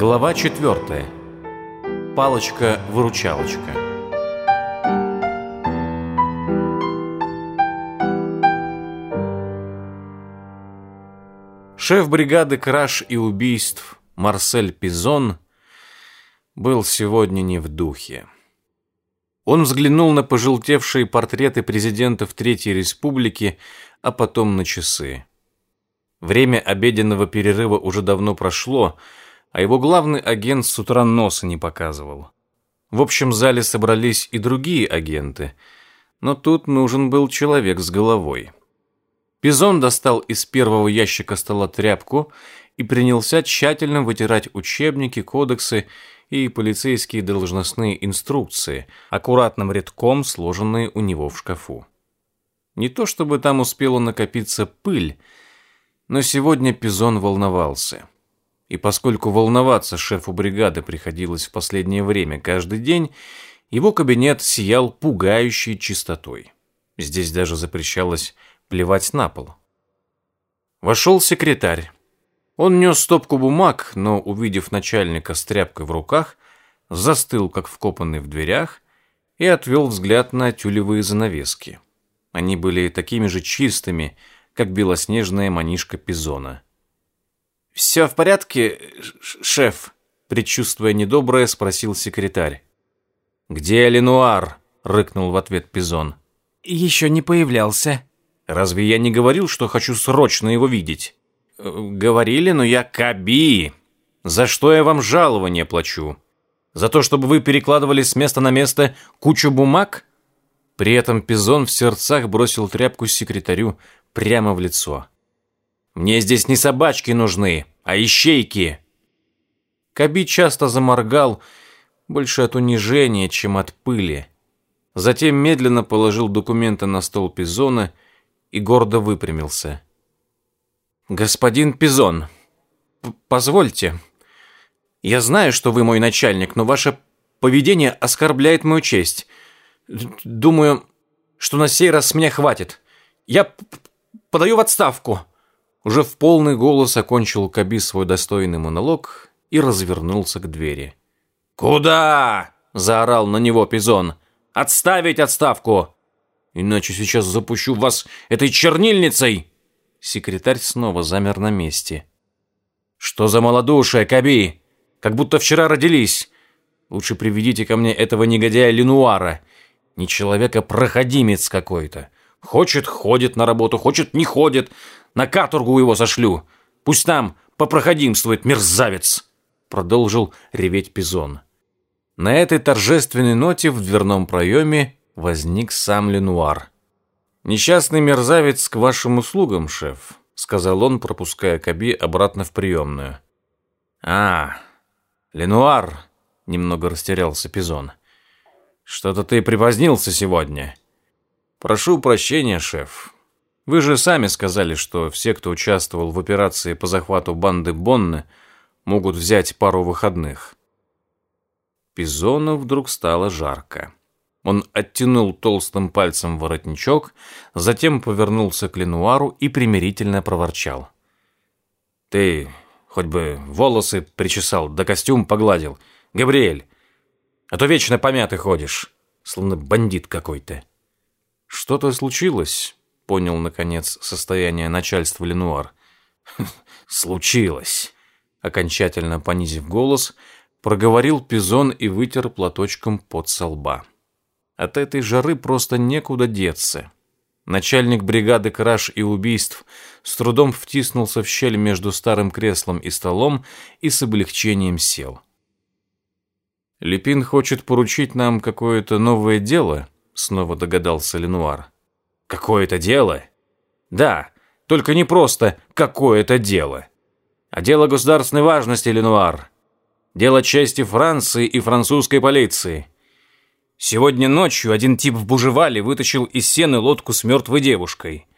Глава 4. Палочка-выручалочка. Шеф бригады краж и убийств Марсель Пизон был сегодня не в духе. Он взглянул на пожелтевшие портреты президентов Третьей Республики, а потом на часы. Время обеденного перерыва уже давно прошло, а его главный агент с утра носа не показывал. В общем зале собрались и другие агенты, но тут нужен был человек с головой. Пизон достал из первого ящика стола тряпку и принялся тщательно вытирать учебники, кодексы и полицейские должностные инструкции, аккуратным рядком сложенные у него в шкафу. Не то чтобы там успела накопиться пыль, но сегодня Пизон волновался. И поскольку волноваться шефу бригады приходилось в последнее время каждый день, его кабинет сиял пугающей чистотой. Здесь даже запрещалось плевать на пол. Вошел секретарь. Он нес стопку бумаг, но, увидев начальника с тряпкой в руках, застыл, как вкопанный в дверях, и отвел взгляд на тюлевые занавески. Они были такими же чистыми, как белоснежная манишка Пизона – «Все в порядке, шеф?» Предчувствуя недоброе, спросил секретарь. «Где Ленуар?» — рыкнул в ответ Пизон. «Еще не появлялся». «Разве я не говорил, что хочу срочно его видеть?» э, «Говорили, но я Каби. За что я вам жалование плачу? За то, чтобы вы перекладывали с места на место кучу бумаг?» При этом Пизон в сердцах бросил тряпку секретарю прямо в лицо. Мне здесь не собачки нужны, а ищейки!» Каби часто заморгал, больше от унижения, чем от пыли. Затем медленно положил документы на стол Пизона и гордо выпрямился. «Господин Пизон, позвольте. Я знаю, что вы мой начальник, но ваше поведение оскорбляет мою честь. Думаю, что на сей раз с меня хватит. Я подаю в отставку». Уже в полный голос окончил Каби свой достойный монолог и развернулся к двери. «Куда?» – заорал на него Пизон. «Отставить отставку! Иначе сейчас запущу вас этой чернильницей!» Секретарь снова замер на месте. «Что за малодушие, Каби? Как будто вчера родились. Лучше приведите ко мне этого негодяя Ленуара. Не человека, а проходимец какой-то. Хочет – ходит на работу, хочет – не ходит. На каторгу его зашлю, Пусть там попроходимствует мерзавец!» Продолжил реветь Пизон. На этой торжественной ноте в дверном проеме возник сам Ленуар. «Несчастный мерзавец к вашим услугам, шеф», сказал он, пропуская Каби обратно в приемную. «А, Ленуар!» — немного растерялся Пизон. «Что-то ты припозднился сегодня». «Прошу прощения, шеф. Вы же сами сказали, что все, кто участвовал в операции по захвату банды Бонны, могут взять пару выходных. Пизону вдруг стало жарко. Он оттянул толстым пальцем воротничок, затем повернулся к Ленуару и примирительно проворчал. «Ты хоть бы волосы причесал, да костюм погладил. Габриэль, а то вечно помятый ходишь, словно бандит какой-то». «Что-то случилось?» понял, наконец, состояние начальства Ленуар. «Случилось!» Окончательно понизив голос, проговорил Пизон и вытер платочком под солба. От этой жары просто некуда деться. Начальник бригады краж и убийств с трудом втиснулся в щель между старым креслом и столом и с облегчением сел. «Лепин хочет поручить нам какое-то новое дело?» — снова догадался Ленуар. Какое-то дело? Да, только не просто какое-то дело. А дело государственной важности, Ленуар. Дело чести Франции и французской полиции. Сегодня ночью один тип в Бужевале вытащил из сены лодку с мертвой девушкой.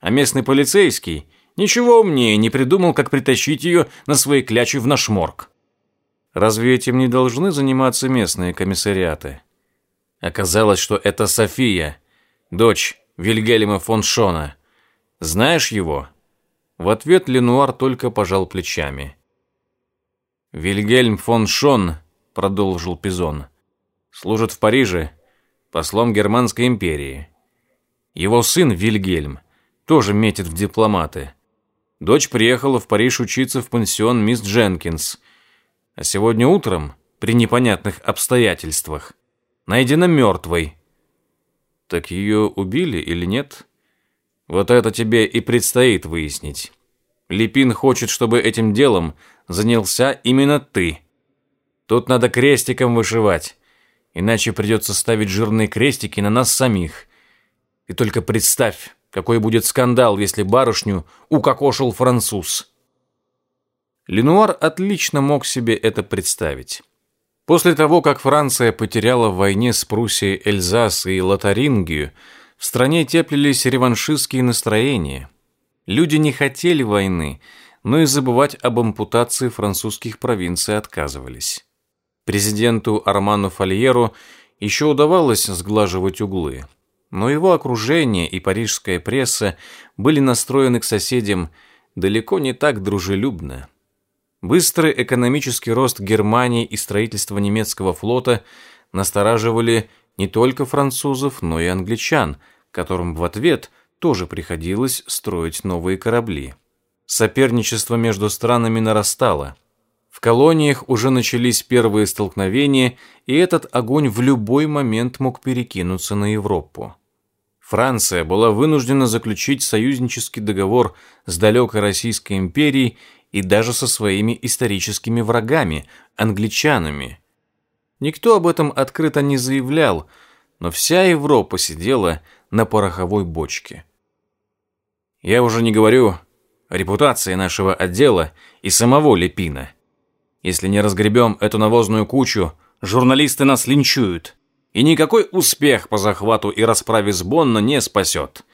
А местный полицейский ничего умнее не придумал, как притащить ее на свои клячи в наш морг. Разве этим не должны заниматься местные комиссариаты? Оказалось, что это София, дочь Вильгельма фон Шона. Знаешь его?» В ответ Ленуар только пожал плечами. «Вильгельм фон Шон», — продолжил Пизон, — «служит в Париже послом Германской империи. Его сын Вильгельм тоже метит в дипломаты. Дочь приехала в Париж учиться в пансион мисс Дженкинс, а сегодня утром, при непонятных обстоятельствах, найдена мертвой так ее убили или нет? Вот это тебе и предстоит выяснить. Липин хочет, чтобы этим делом занялся именно ты. Тут надо крестиком вышивать, иначе придется ставить жирные крестики на нас самих. И только представь, какой будет скандал, если барышню укокошил француз. Ленуар отлично мог себе это представить. После того, как Франция потеряла в войне с Пруссией Эльзас и Лотарингию, в стране теплились реваншистские настроения. Люди не хотели войны, но и забывать об ампутации французских провинций отказывались. Президенту Арману Фольеру еще удавалось сглаживать углы, но его окружение и парижская пресса были настроены к соседям далеко не так дружелюбно. Быстрый экономический рост Германии и строительство немецкого флота настораживали не только французов, но и англичан, которым в ответ тоже приходилось строить новые корабли. Соперничество между странами нарастало. В колониях уже начались первые столкновения, и этот огонь в любой момент мог перекинуться на Европу. Франция была вынуждена заключить союзнический договор с далекой Российской империей и даже со своими историческими врагами, англичанами. Никто об этом открыто не заявлял, но вся Европа сидела на пороховой бочке. Я уже не говорю о репутации нашего отдела и самого Лепина. Если не разгребем эту навозную кучу, журналисты нас линчуют. И никакой успех по захвату и расправе с Бонна не спасет.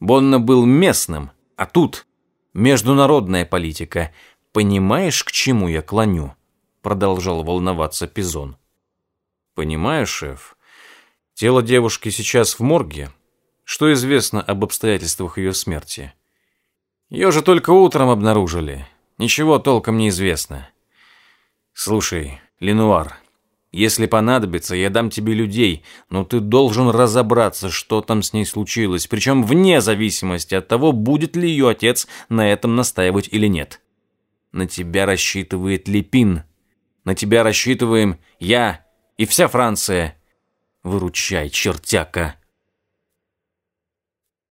Бонна был местным, а тут Международная политика. Понимаешь, к чему я клоню?» Продолжал волноваться Пизон. «Понимаю, шеф. Тело девушки сейчас в морге. Что известно об обстоятельствах ее смерти?» «Ее же только утром обнаружили. Ничего толком не известно. Слушай, Ленуар, если понадобится, я дам тебе людей, но ты должен разобраться, что там с ней случилось, причем вне зависимости от того, будет ли ее отец на этом настаивать или нет. На тебя рассчитывает Лепин. На тебя рассчитываем я и вся Франция. Выручай, чертяка!»